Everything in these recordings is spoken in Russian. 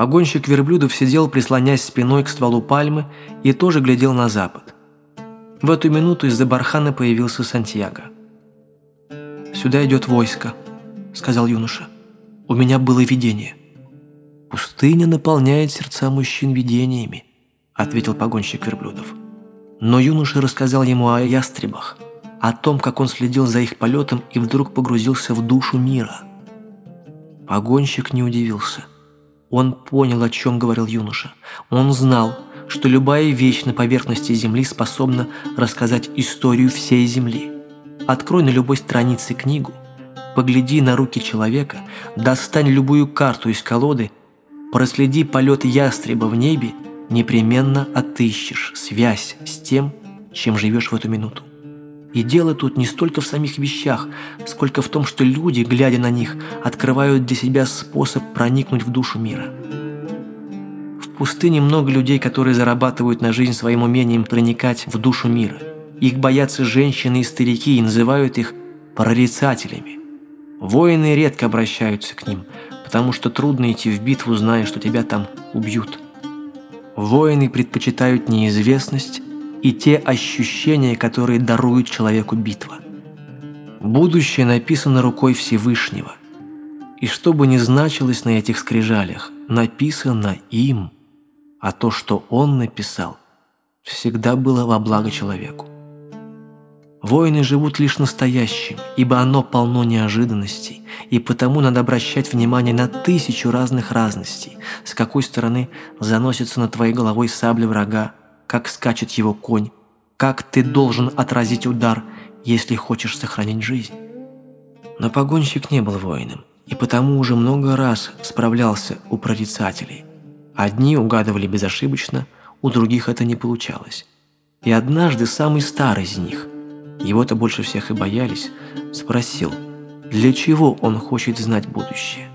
Погонщик верблюдов сидел, прислонясь спиной к стволу пальмы, и тоже глядел на запад. В эту минуту из-за бархана появился Сантьяго. «Сюда идет войско», — сказал юноша. «У меня было видение». «Пустыня наполняет сердца мужчин видениями», — ответил погонщик верблюдов. Но юноша рассказал ему о ястребах, о том, как он следил за их полетом и вдруг погрузился в душу мира. Погонщик не удивился. Он понял, о чем говорил юноша. Он знал, что любая вещь на поверхности Земли способна рассказать историю всей Земли. Открой на любой странице книгу, погляди на руки человека, достань любую карту из колоды, проследи полет ястреба в небе, непременно отыщешь связь с тем, чем живешь в эту минуту. И дело тут не столько в самих вещах, сколько в том, что люди, глядя на них, открывают для себя способ проникнуть в душу мира. В пустыне много людей, которые зарабатывают на жизнь своим умением проникать в душу мира. Их боятся женщины и старики и называют их прорицателями. Воины редко обращаются к ним, потому что трудно идти в битву, зная, что тебя там убьют. Воины предпочитают неизвестность и те ощущения, которые дарует человеку битва. Будущее написано рукой Всевышнего. И что бы ни значилось на этих скрижалях, написано им, а то, что он написал, всегда было во благо человеку. Воины живут лишь настоящим, ибо оно полно неожиданностей, и потому надо обращать внимание на тысячу разных разностей, с какой стороны заносится над твоей головой сабля врага, как скачет его конь, как ты должен отразить удар, если хочешь сохранить жизнь. Но погонщик не был воином, и потому уже много раз справлялся у прорицателей. Одни угадывали безошибочно, у других это не получалось. И однажды самый старый из них, его-то больше всех и боялись, спросил, для чего он хочет знать будущее.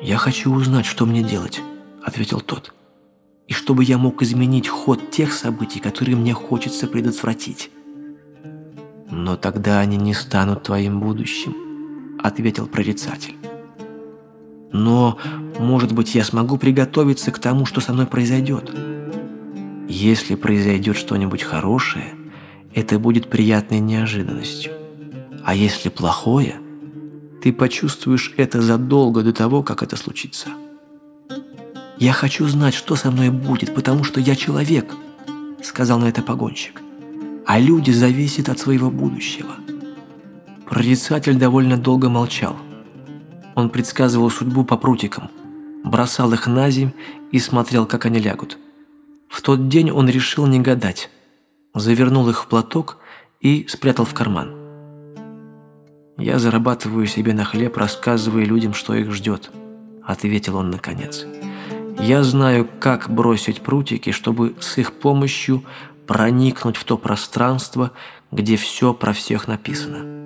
«Я хочу узнать, что мне делать», — ответил тот и чтобы я мог изменить ход тех событий, которые мне хочется предотвратить. «Но тогда они не станут твоим будущим», — ответил прорицатель. «Но, может быть, я смогу приготовиться к тому, что со мной произойдет. Если произойдет что-нибудь хорошее, это будет приятной неожиданностью. А если плохое, ты почувствуешь это задолго до того, как это случится». «Я хочу знать, что со мной будет, потому что я человек», — сказал на это погонщик. «А люди зависят от своего будущего». Прорицатель довольно долго молчал. Он предсказывал судьбу по прутикам, бросал их на земь и смотрел, как они лягут. В тот день он решил не гадать, завернул их в платок и спрятал в карман. «Я зарабатываю себе на хлеб, рассказывая людям, что их ждет», — ответил он наконец. Я знаю, как бросить прутики, чтобы с их помощью проникнуть в то пространство, где все про всех написано.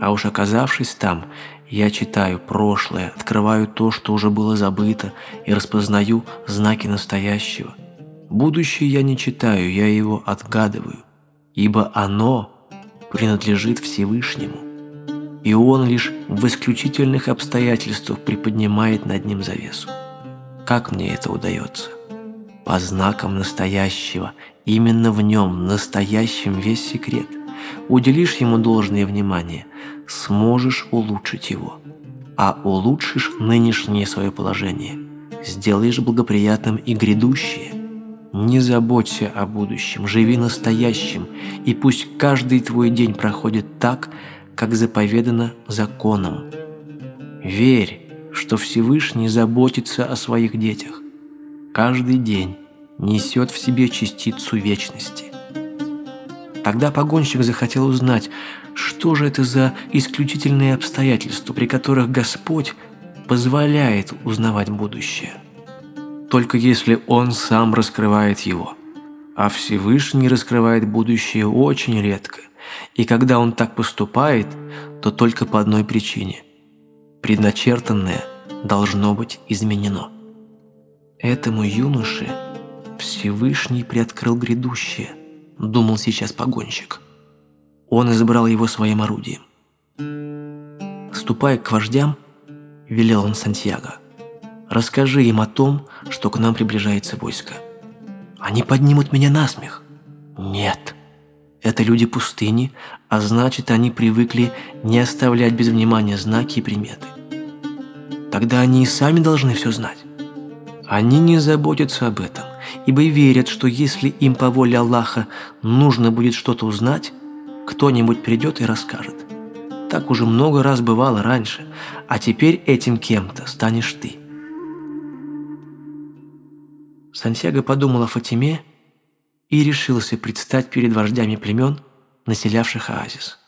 А уж оказавшись там, я читаю прошлое, открываю то, что уже было забыто, и распознаю знаки настоящего. Будущее я не читаю, я его отгадываю, ибо оно принадлежит Всевышнему, и он лишь в исключительных обстоятельствах приподнимает над ним завесу. Как мне это удается? По знакам настоящего. Именно в нем, настоящем, весь секрет. Уделишь ему должное внимание, сможешь улучшить его. А улучшишь нынешнее свое положение. Сделаешь благоприятным и грядущее. Не заботься о будущем, живи настоящим, и пусть каждый твой день проходит так, как заповедано законом. Верь, что Всевышний заботится о своих детях. Каждый день несет в себе частицу вечности. Тогда погонщик захотел узнать, что же это за исключительные обстоятельства, при которых Господь позволяет узнавать будущее. Только если Он сам раскрывает его. А Всевышний раскрывает будущее очень редко. И когда Он так поступает, то только по одной причине – предначертанное должно быть изменено. Этому юноше Всевышний приоткрыл грядущее, думал сейчас погонщик. Он избрал его своим орудием. «Ступай к вождям», — велел он Сантьяго. Расскажи им о том, что к нам приближается войско. Они поднимут меня на смех. Нет. Это люди пустыни, а значит, они привыкли не оставлять без внимания знаки и приметы. Тогда они и сами должны все знать. Они не заботятся об этом, ибо верят, что если им по воле Аллаха нужно будет что-то узнать, кто-нибудь придет и расскажет. Так уже много раз бывало раньше, а теперь этим кем-то станешь ты. Сантьяго подумал о Фатиме и решился предстать перед вождями племен, населявших оазис.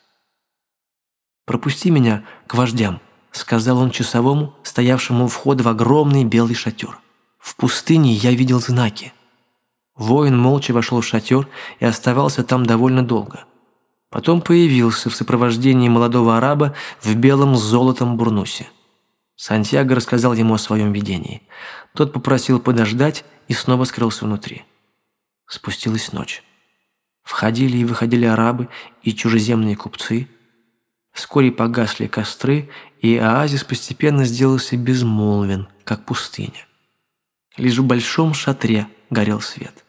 «Пропусти меня к вождям», — сказал он часовому, стоявшему у входа в огромный белый шатер. «В пустыне я видел знаки». Воин молча вошел в шатер и оставался там довольно долго. Потом появился в сопровождении молодого араба в белом с золотом бурнусе. Сантьяго рассказал ему о своем видении. Тот попросил подождать и снова скрылся внутри. Спустилась ночь. Входили и выходили арабы и чужеземные купцы. Вскоре погасли костры, и оазис постепенно сделался безмолвен, как пустыня. Лишь в большом шатре горел свет.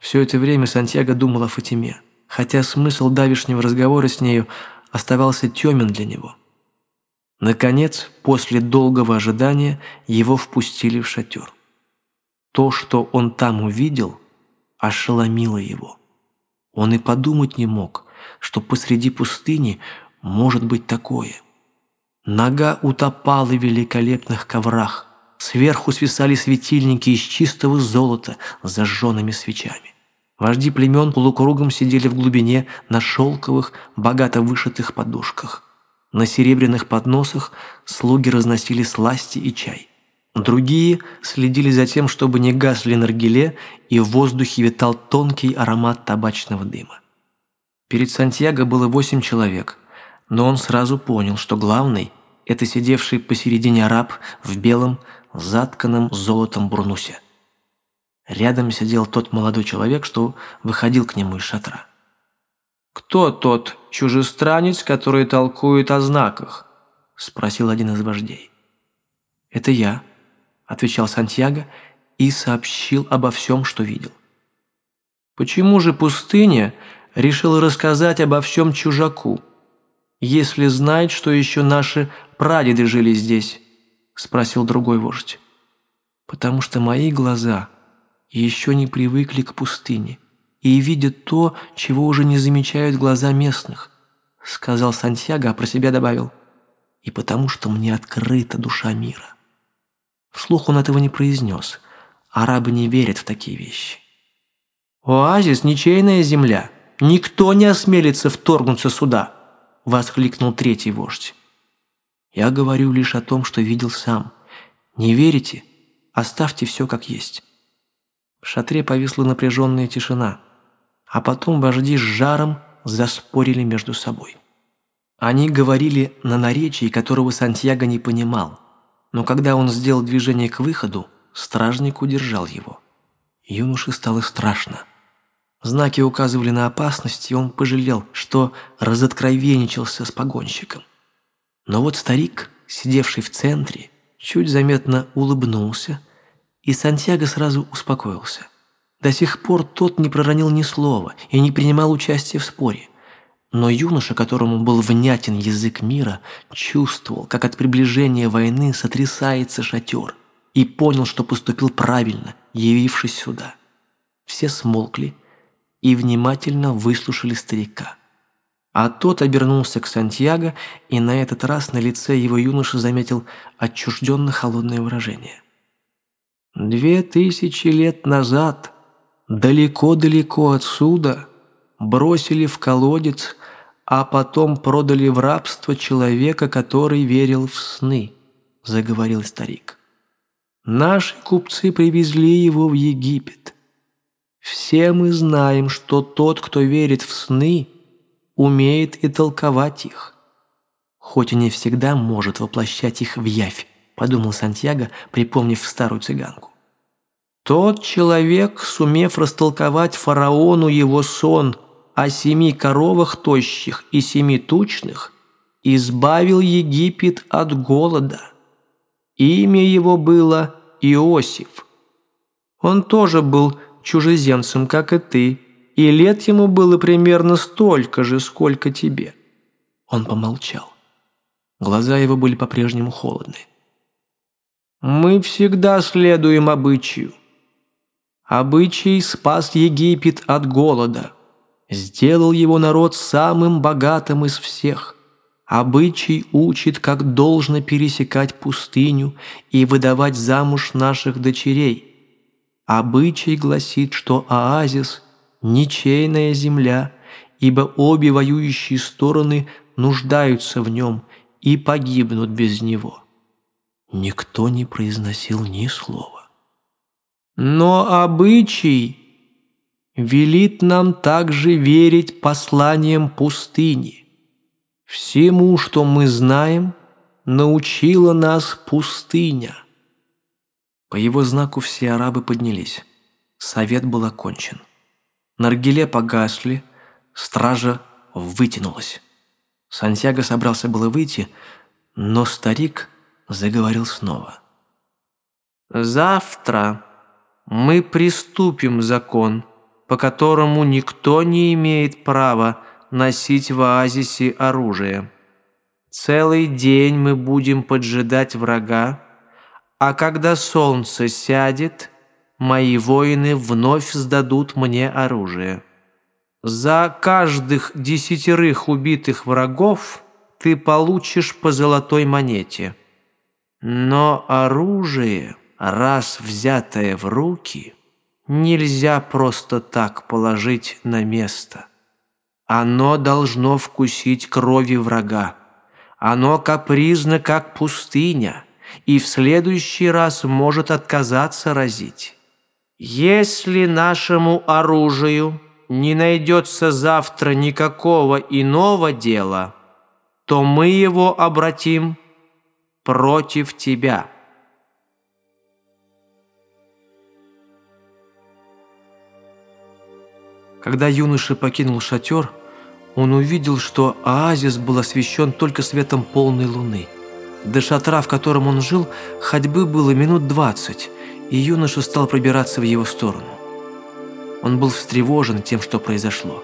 Все это время Сантьяго думал о Фатиме, хотя смысл давешнего разговора с нею оставался темен для него. Наконец, после долгого ожидания, его впустили в шатер. То, что он там увидел, ошеломило его. Он и подумать не мог, что посреди пустыни может быть такое. Нога утопала в великолепных коврах, сверху свисали светильники из чистого золота с зажженными свечами. Вожди племен полукругом сидели в глубине на шелковых, богато вышитых подушках. На серебряных подносах слуги разносили сласти и чай. Другие следили за тем, чтобы не гасли наргиле, и в воздухе витал тонкий аромат табачного дыма. Перед Сантьяго было восемь человек, но он сразу понял, что главный – это сидевший посередине араб в белом, затканном золотом бурнусе. Рядом сидел тот молодой человек, что выходил к нему из шатра. «Кто тот чужестранец, который толкует о знаках?» – спросил один из вождей. «Это я», отвечал Сантьяго и сообщил обо всем, что видел. Почему же пустыня решила рассказать обо всем чужаку, если знает, что еще наши прадеды жили здесь? Спросил другой вождь. Потому что мои глаза еще не привыкли к пустыне и видят то, чего уже не замечают глаза местных, сказал Сантьяго, а про себя добавил, и потому что мне открыта душа мира. Вслух он этого не произнес. Арабы не верят в такие вещи. «Оазис – ничейная земля. Никто не осмелится вторгнуться сюда!» – воскликнул третий вождь. «Я говорю лишь о том, что видел сам. Не верите? Оставьте все как есть». В шатре повисла напряженная тишина, а потом вожди с жаром заспорили между собой. Они говорили на наречии, которого Сантьяго не понимал – но когда он сделал движение к выходу, стражник удержал его. Юноше стало страшно. Знаки указывали на опасность, и он пожалел, что разоткровенничался с погонщиком. Но вот старик, сидевший в центре, чуть заметно улыбнулся, и Сантьяго сразу успокоился. До сих пор тот не проронил ни слова и не принимал участия в споре – но юноша, которому был внятен язык мира, чувствовал, как от приближения войны сотрясается шатер, и понял, что поступил правильно, явившись сюда. Все смолкли и внимательно выслушали старика. А тот обернулся к Сантьяго, и на этот раз на лице его юноши заметил отчужденно холодное выражение. «Две тысячи лет назад, далеко-далеко отсюда, бросили в колодец а потом продали в рабство человека, который верил в сны», – заговорил старик. «Наши купцы привезли его в Египет. Все мы знаем, что тот, кто верит в сны, умеет и толковать их. Хоть и не всегда может воплощать их в явь», – подумал Сантьяго, припомнив старую цыганку. Тот человек, сумев растолковать фараону его сон – о семи коровах тощих и семи тучных, избавил Египет от голода. Имя его было Иосиф. Он тоже был чужеземцем, как и ты, и лет ему было примерно столько же, сколько тебе». Он помолчал. Глаза его были по-прежнему холодны. «Мы всегда следуем обычаю. Обычай спас Египет от голода, сделал его народ самым богатым из всех. Обычай учит, как должно пересекать пустыню и выдавать замуж наших дочерей. Обычай гласит, что оазис – ничейная земля, ибо обе воюющие стороны нуждаются в нем и погибнут без него. Никто не произносил ни слова. Но обычай велит нам также верить посланиям пустыни. Всему, что мы знаем, научила нас пустыня. По его знаку все арабы поднялись. Совет был окончен. Наргиле погасли, стража вытянулась. Сантьяго собрался было выйти, но старик заговорил снова. «Завтра мы приступим закон, по которому никто не имеет права носить в оазисе оружие. Целый день мы будем поджидать врага, а когда солнце сядет, мои воины вновь сдадут мне оружие. За каждых десятерых убитых врагов ты получишь по золотой монете. Но оружие, раз взятое в руки, нельзя просто так положить на место. Оно должно вкусить крови врага. Оно капризно, как пустыня, и в следующий раз может отказаться разить. Если нашему оружию не найдется завтра никакого иного дела, то мы его обратим против тебя». Когда юноша покинул шатер, он увидел, что оазис был освещен только светом полной луны. До шатра, в котором он жил, ходьбы было минут двадцать, и юноша стал пробираться в его сторону. Он был встревожен тем, что произошло.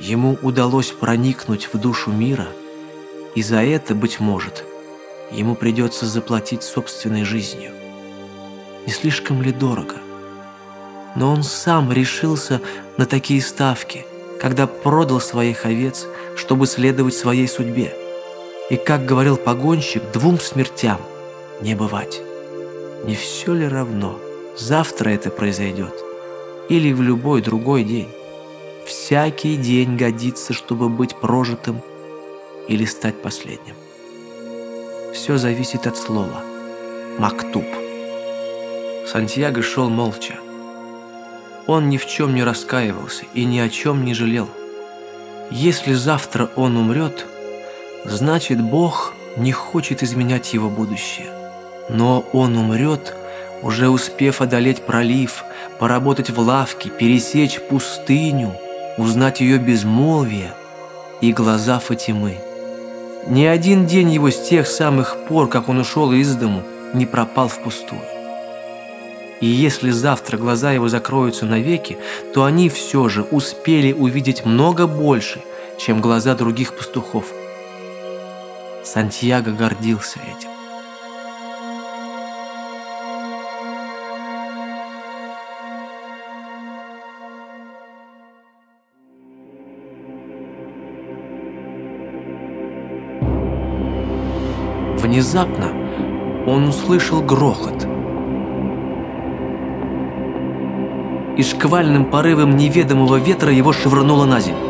Ему удалось проникнуть в душу мира, и за это, быть может, ему придется заплатить собственной жизнью. Не слишком ли дорого? Но он сам решился на такие ставки, когда продал своих овец, чтобы следовать своей судьбе. И, как говорил погонщик, двум смертям не бывать. Не все ли равно, завтра это произойдет или в любой другой день? Всякий день годится, чтобы быть прожитым или стать последним. Все зависит от слова. Мактуб. Сантьяго шел молча. Он ни в чем не раскаивался и ни о чем не жалел. Если завтра он умрет, значит Бог не хочет изменять его будущее. Но он умрет, уже успев одолеть пролив, поработать в лавке, пересечь пустыню, узнать ее безмолвие и глаза Фатимы. Ни один день его с тех самых пор, как он ушел из дому, не пропал впустую. И если завтра глаза его закроются навеки, то они все же успели увидеть много больше, чем глаза других пастухов. Сантьяго гордился этим. Внезапно он услышал грохот – и шквальным порывом неведомого ветра его швырнуло на землю.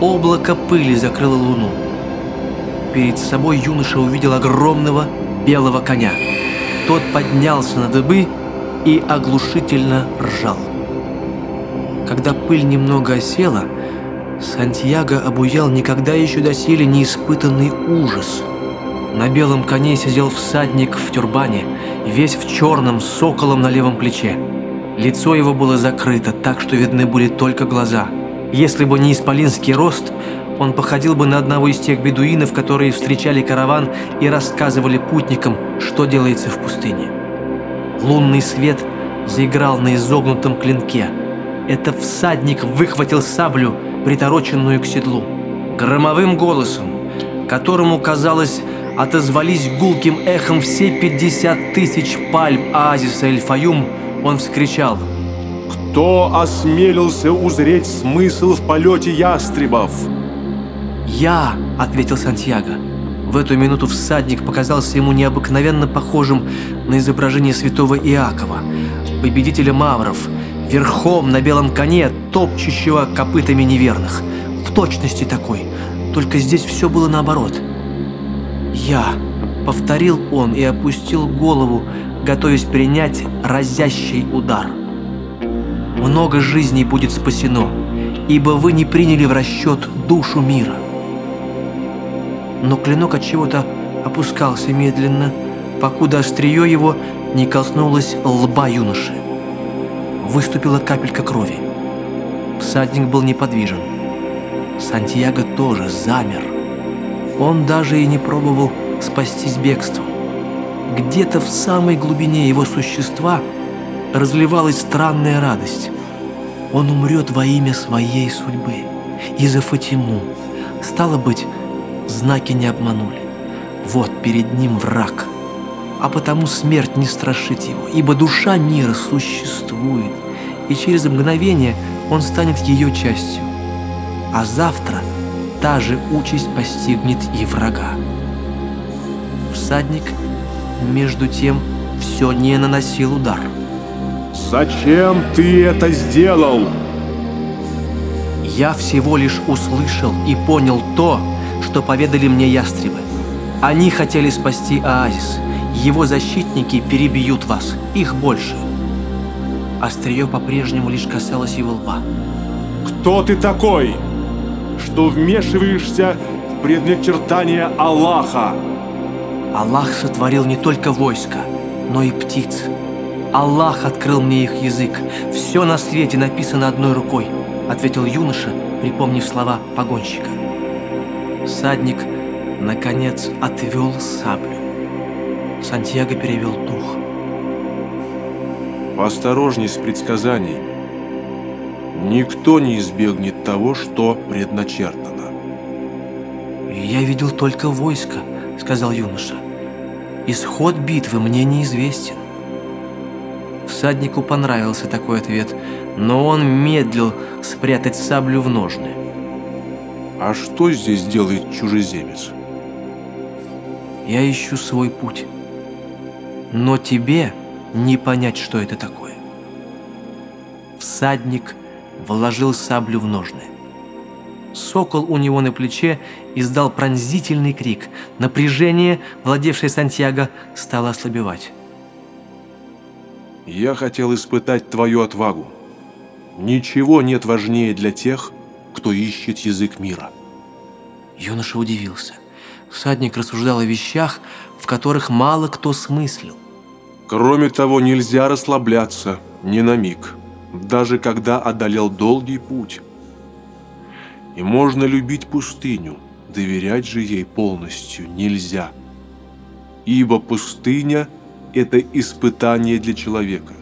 Облако пыли закрыло луну. Перед собой юноша увидел огромного белого коня. Тот поднялся на дыбы и оглушительно ржал. Когда пыль немного осела, Сантьяго обуял никогда еще доселе неиспытанный ужас. На белом коне сидел всадник в тюрбане – весь в черном, с соколом на левом плече. Лицо его было закрыто, так что видны были только глаза. Если бы не исполинский рост, он походил бы на одного из тех бедуинов, которые встречали караван и рассказывали путникам, что делается в пустыне. Лунный свет заиграл на изогнутом клинке. Это всадник выхватил саблю, притороченную к седлу. Громовым голосом, которому, казалось, отозвались гулким эхом все 50 тысяч пальм оазиса Эльфаюм, он вскричал «Кто осмелился узреть смысл в полете ястребов?» «Я», — ответил Сантьяго. В эту минуту всадник показался ему необыкновенно похожим на изображение святого Иакова, победителя мавров, верхом на белом коне, топчущего копытами неверных. В точности такой, только здесь все было наоборот. «Я», — повторил он и опустил голову, готовясь принять разящий удар. «Много жизней будет спасено, ибо вы не приняли в расчет душу мира» но клинок от чего-то опускался медленно, покуда острие его не коснулось лба юноши. Выступила капелька крови. Всадник был неподвижен. Сантьяго тоже замер. Он даже и не пробовал спастись бегством. Где-то в самой глубине его существа разливалась странная радость. Он умрет во имя своей судьбы и за Фатиму. Стало быть, знаки не обманули. Вот перед ним враг. А потому смерть не страшит его, ибо душа мира существует, и через мгновение он станет ее частью. А завтра та же участь постигнет и врага. Всадник, между тем, все не наносил удар. «Зачем ты это сделал?» Я всего лишь услышал и понял то, что поведали мне ястребы. Они хотели спасти оазис. Его защитники перебьют вас. Их больше. Острие по-прежнему лишь касалось его лба. «Кто ты такой, что вмешиваешься в предначертание Аллаха?» Аллах сотворил не только войско, но и птиц. Аллах открыл мне их язык. Все на свете написано одной рукой, ответил юноша, припомнив слова погонщика. Всадник, наконец, отвел саблю. Сантьяго перевел дух. Осторожней с предсказанием. Никто не избегнет того, что предначертано. «Я видел только войско», — сказал юноша. «Исход битвы мне неизвестен». Всаднику понравился такой ответ, но он медлил спрятать саблю в ножны. А что здесь делает чужеземец? Я ищу свой путь. Но тебе не понять, что это такое. Всадник вложил саблю в ножны. Сокол у него на плече издал пронзительный крик. Напряжение, владевшее Сантьяго, стало ослабевать. «Я хотел испытать твою отвагу. Ничего нет важнее для тех, кто ищет язык мира. Юноша удивился. Всадник рассуждал о вещах, в которых мало кто смыслил. Кроме того, нельзя расслабляться ни на миг, даже когда одолел долгий путь. И можно любить пустыню, доверять же ей полностью нельзя. Ибо пустыня – это испытание для человека.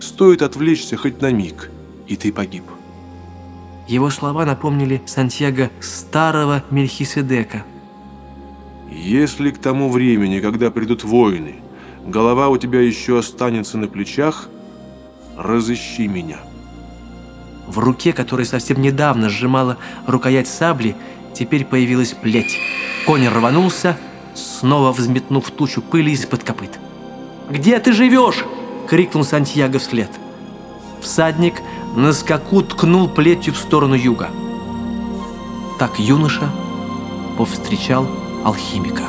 Стоит отвлечься хоть на миг, и ты погиб. Его слова напомнили Сантьяго старого Мельхиседека. «Если к тому времени, когда придут воины, голова у тебя еще останется на плечах, разыщи меня». В руке, которая совсем недавно сжимала рукоять сабли, теперь появилась плеть. Конь рванулся, снова взметнув тучу пыли из-под копыт. «Где ты живешь?» — крикнул Сантьяго вслед. Всадник на скаку ткнул плетью в сторону юга. Так юноша повстречал алхимика.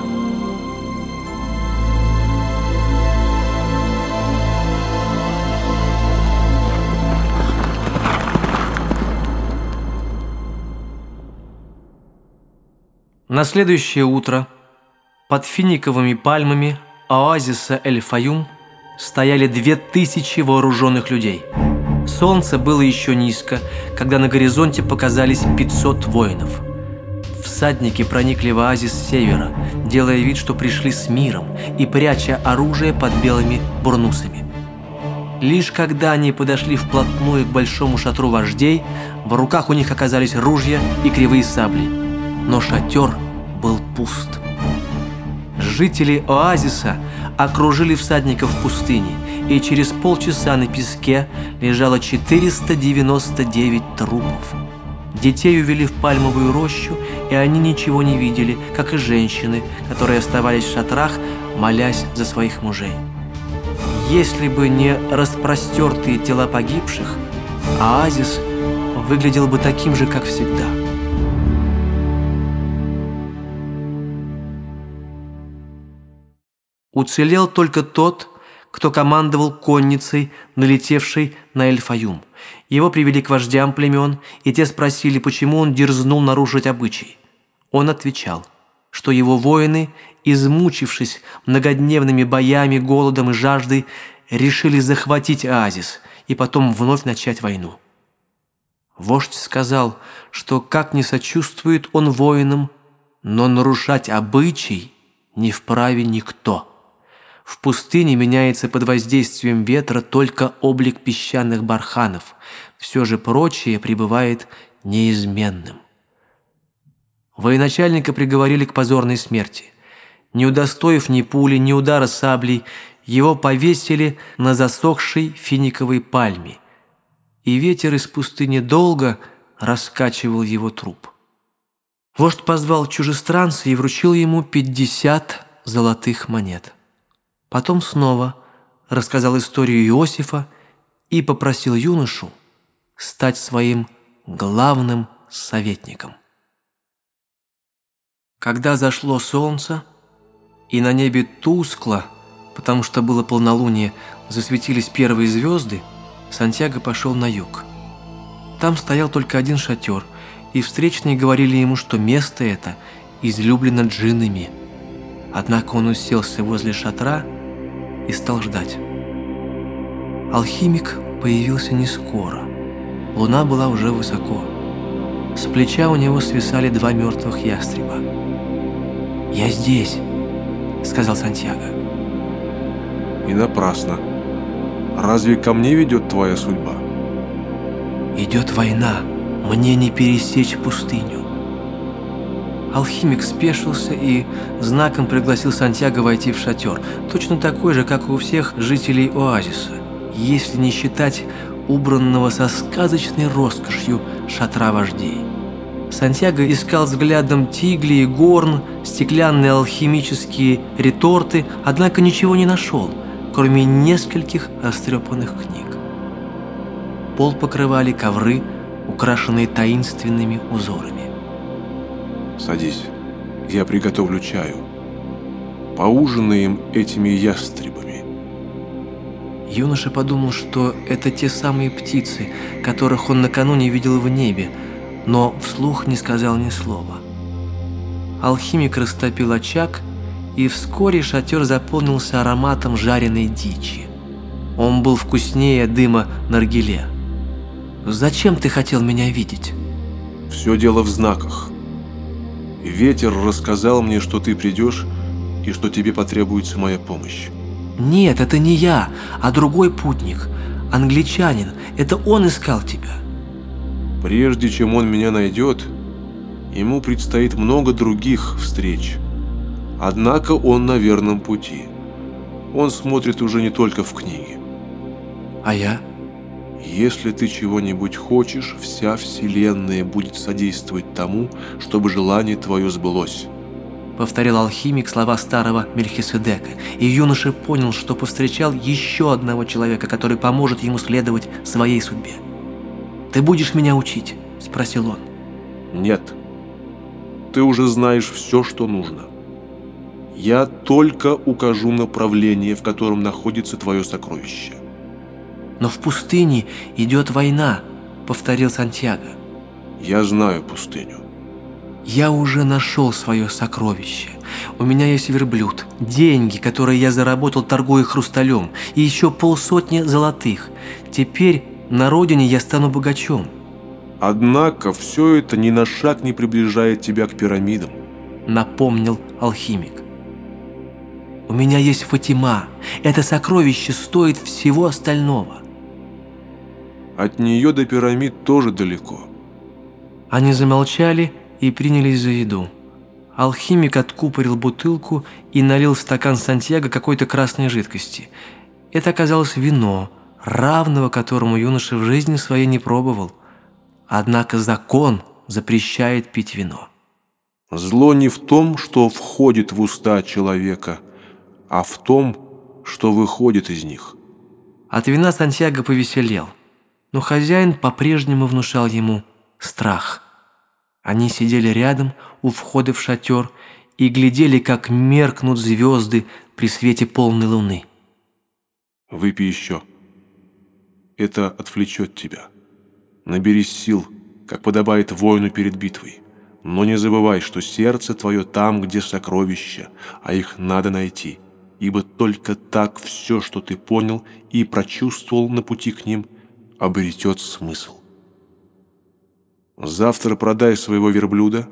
На следующее утро под финиковыми пальмами оазиса Эль-Фаюм стояли две тысячи вооруженных людей – Солнце было еще низко, когда на горизонте показались 500 воинов. всадники проникли в оазис с севера, делая вид, что пришли с миром и пряча оружие под белыми бурнусами. Лишь когда они подошли вплотную к большому шатру вождей, в руках у них оказались ружья и кривые сабли. Но шатер был пуст. Жители оазиса окружили всадников в пустыне, и через полчаса на песке лежало 499 трупов. Детей увели в пальмовую рощу, и они ничего не видели, как и женщины, которые оставались в шатрах, молясь за своих мужей. Если бы не распростертые тела погибших, оазис выглядел бы таким же, как всегда. Уцелел только тот, кто командовал конницей, налетевшей на Эльфаюм. Его привели к вождям племен, и те спросили, почему он дерзнул нарушить обычай. Он отвечал, что его воины, измучившись многодневными боями, голодом и жаждой, решили захватить оазис и потом вновь начать войну. Вождь сказал, что как не сочувствует он воинам, но нарушать обычай не вправе никто. В пустыне меняется под воздействием ветра только облик песчаных барханов, все же прочее пребывает неизменным. Военачальника приговорили к позорной смерти. Не удостоив ни пули, ни удара саблей, его повесили на засохшей финиковой пальме, и ветер из пустыни долго раскачивал его труп. Вождь позвал чужестранца и вручил ему пятьдесят золотых монет. Потом снова рассказал историю Иосифа и попросил юношу стать своим главным советником. Когда зашло солнце, и на небе тускло, потому что было полнолуние, засветились первые звезды, Сантьяго пошел на юг. Там стоял только один шатер, и встречные говорили ему, что место это излюблено джиннами. Однако он уселся возле шатра и стал ждать. Алхимик появился не скоро. Луна была уже высоко. С плеча у него свисали два мертвых ястреба. «Я здесь», — сказал Сантьяго. И напрасно. Разве ко мне ведет твоя судьба? Идет война, мне не пересечь пустыню. Алхимик спешился и знаком пригласил Сантьяго войти в шатер, точно такой же, как и у всех жителей оазиса, если не считать убранного со сказочной роскошью шатра вождей. Сантьяго искал взглядом тигли и горн, стеклянные алхимические реторты, однако ничего не нашел, кроме нескольких растрепанных книг. Пол покрывали ковры, украшенные таинственными узорами. Садись, я приготовлю чаю. Поужинаем этими ястребами. Юноша подумал, что это те самые птицы, которых он накануне видел в небе, но вслух не сказал ни слова. Алхимик растопил очаг, и вскоре шатер заполнился ароматом жареной дичи. Он был вкуснее дыма наргиле. «Зачем ты хотел меня видеть?» «Все дело в знаках», Ветер рассказал мне, что ты придешь и что тебе потребуется моя помощь. Нет, это не я, а другой путник. Англичанин. Это он искал тебя. Прежде чем он меня найдет, ему предстоит много других встреч. Однако он на верном пути. Он смотрит уже не только в книги. А я? Если ты чего-нибудь хочешь, вся вселенная будет содействовать тому, чтобы желание твое сбылось. Повторил алхимик слова старого Мельхиседека, и юноша понял, что повстречал еще одного человека, который поможет ему следовать своей судьбе. «Ты будешь меня учить?» – спросил он. «Нет. Ты уже знаешь все, что нужно. Я только укажу направление, в котором находится твое сокровище». «Но в пустыне идет война», — повторил Сантьяго. «Я знаю пустыню». «Я уже нашел свое сокровище. У меня есть верблюд, деньги, которые я заработал, торгуя хрусталем, и еще полсотни золотых. Теперь на родине я стану богачом. Однако все это ни на шаг не приближает тебя к пирамидам. Напомнил алхимик. У меня есть Фатима. Это сокровище стоит всего остального. От нее до пирамид тоже далеко. Они замолчали и принялись за еду. Алхимик откупорил бутылку и налил в стакан Сантьяго какой-то красной жидкости. Это оказалось вино, равного которому юноша в жизни своей не пробовал. Однако закон запрещает пить вино. Зло не в том, что входит в уста человека, а в том, что выходит из них. От вина Сантьяго повеселел, но хозяин по-прежнему внушал ему страх. Они сидели рядом у входа в шатер и глядели, как меркнут звезды при свете полной луны. «Выпей еще. Это отвлечет тебя. Наберись сил, как подобает воину перед битвой. Но не забывай, что сердце твое там, где сокровища, а их надо найти» ибо только так все, что ты понял и прочувствовал на пути к ним, обретет смысл. Завтра продай своего верблюда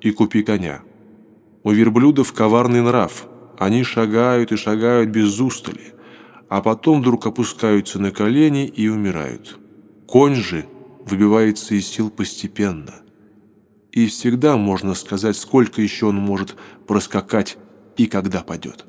и купи коня. У верблюдов коварный нрав, они шагают и шагают без устали, а потом вдруг опускаются на колени и умирают. Конь же выбивается из сил постепенно. И всегда можно сказать, сколько еще он может проскакать и когда падет.